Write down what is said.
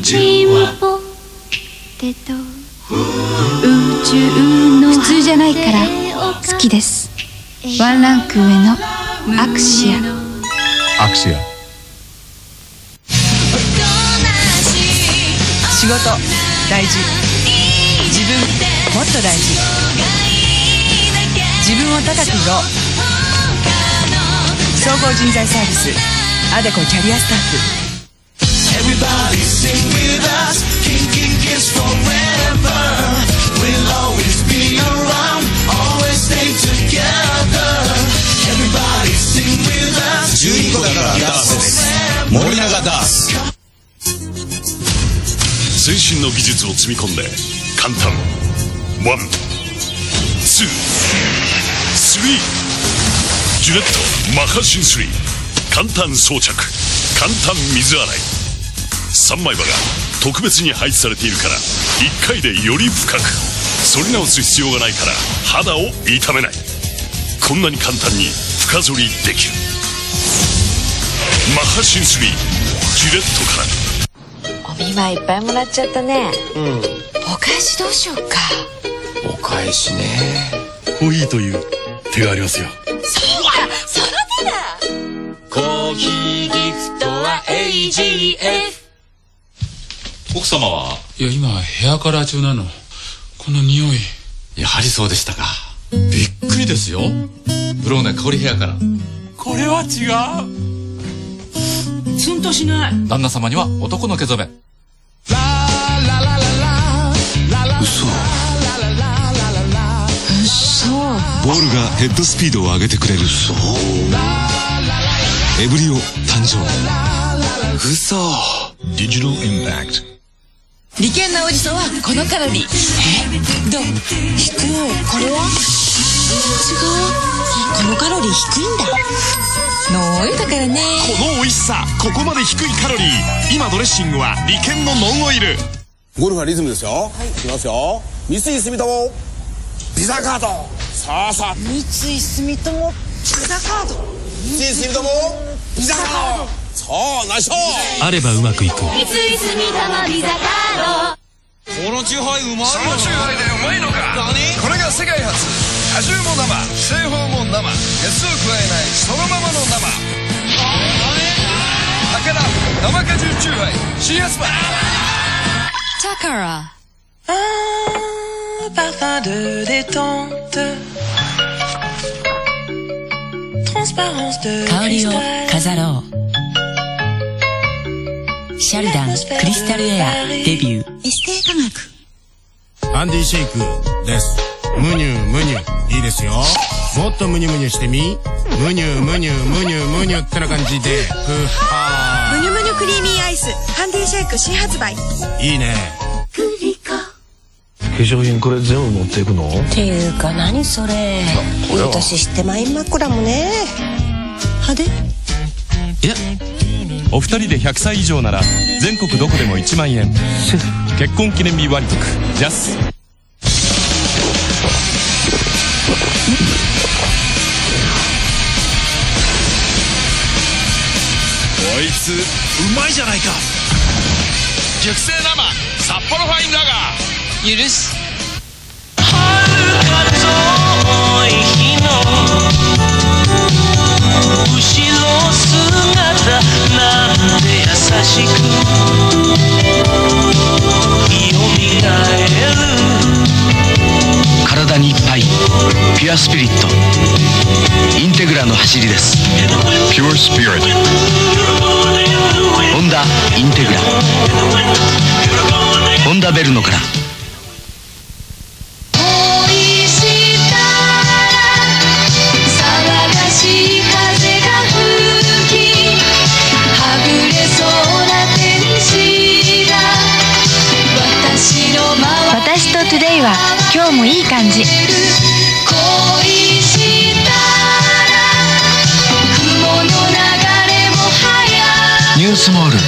ンチームポテト宇宙の普通じゃないから好きです。ワンランク上のアクシア。アクシア。仕事大事。自分もっと大事。自分を高く売ろう。総合人材サービス。アデコキャリアスタッフの技術を積み込んで簡単。ワンツースリー。ジュレットマハシン3簡単装着。簡単水洗い。3枚刃が特別に配置されているから1回でより深く反り直す必要がないから肌を痛めない。こんなに簡単に深剃りできる。マハシンスリージュレットから。お見舞いいっぱいもらっちゃったね。うん。お返しどうしようか。お返しね。コーヒーという手がありますよ。そうだその手だ。コーヒーギフトは AGF 奥様は？いや今ヘアカラー中なの。この匂い。やはりそうでしたか。びっくりですよ。ブローネ香りヘアから。これは違う。ツンとしない。旦那様には男の毛染め。嘘。そうボールがヘッドスピードを上げてくれる。そうエブリオ誕生。嘘。ディジタルインパクト利権なおじさんはこのカロリー。え？どう？低いこれは？違う？このカロリー低いんだ。ノンオイルだからね。この美味しさここまで低いカロリー。今ドレッシングは利権のノンオイル。ゴルフはリズムですよ、い、きますよ。三井住友。ビザカード。さあさあ。三井住友ビザカード。三井住友。ビザカードそうナイあればうまくいく。三井住友ビザカード。このチューハイうまいそのチューハイでうまいのかこれが世界初。果汁も生。製法も生。熱を加えないそのままの生。武田生果汁チューハイ。新発売タカラ。Un parfum de détente Transparence de 香りを飾ろうシャルダンクリスタルエアデビュー。エステ科学。アンディシェイクです。ムニュムニュいいですよ。もっとムニュムニュしてみ。ムニュムニュムニュムニュってな感じで。ふっはムニュムニュクリーミーアイス。ハンディシェイク新発売。ーいいね。化粧品これ全部持っていくの？っていうか何それ。これは。私してマイン枕もね。派手。いやお二人で100歳以上なら全国どこでも1万円。結婚記念日割得ジャス。こいつうまいじゃないか。熟成生。札幌ファインラガー。許し体ュアスピリットインテグラの走りです。Pure Spirit ホンダインテグラ。ホンダベルノから。恋したら騒がしい風が吹きはぐれそうな天使が私の周り私とトゥデイは今日もいい感じ ATS モール